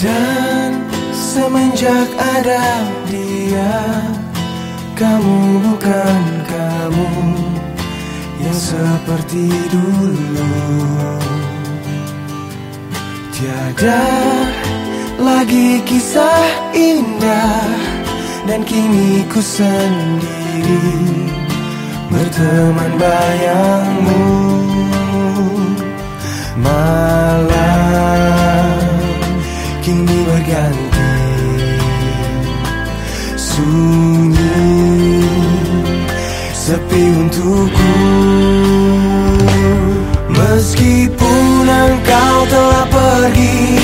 Dan semenjak ada dia Kamu bukan kamu Yang seperti dulu. Tiada lagi kisah indah Dan kini ku sendiri Berteman bayangmu Sepi untukku. Meskipun engkau telah pergi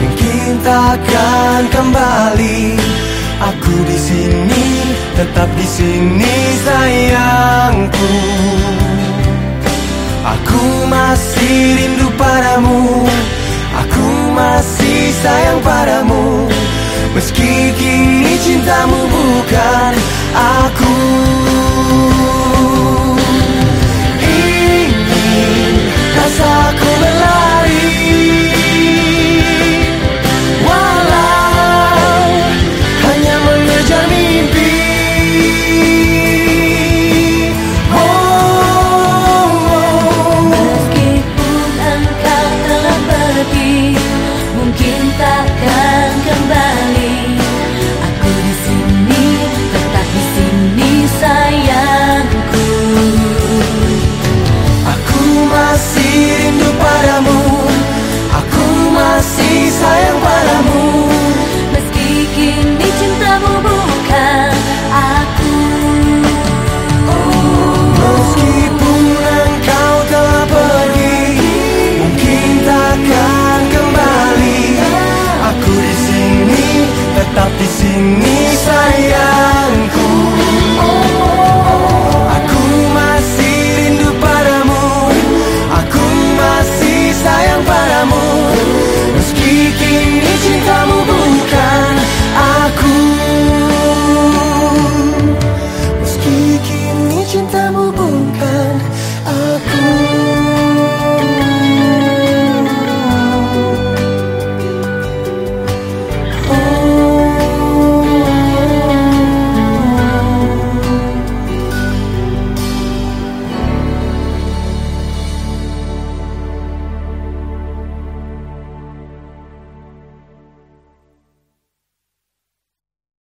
Mungkin takkan kembali. Aku di sini, tetap di sini sayangku. Aku masih rindu padamu. Aku masih sayang padamu. Meski kini cintamu bukan masih rindu padamu. Aku masih sayang padamu. Meski kini cintamu bukan aku. Meskipun engkau telah pergi Mungkin takkan kembali. Aku di sini Tetap di sini sayangku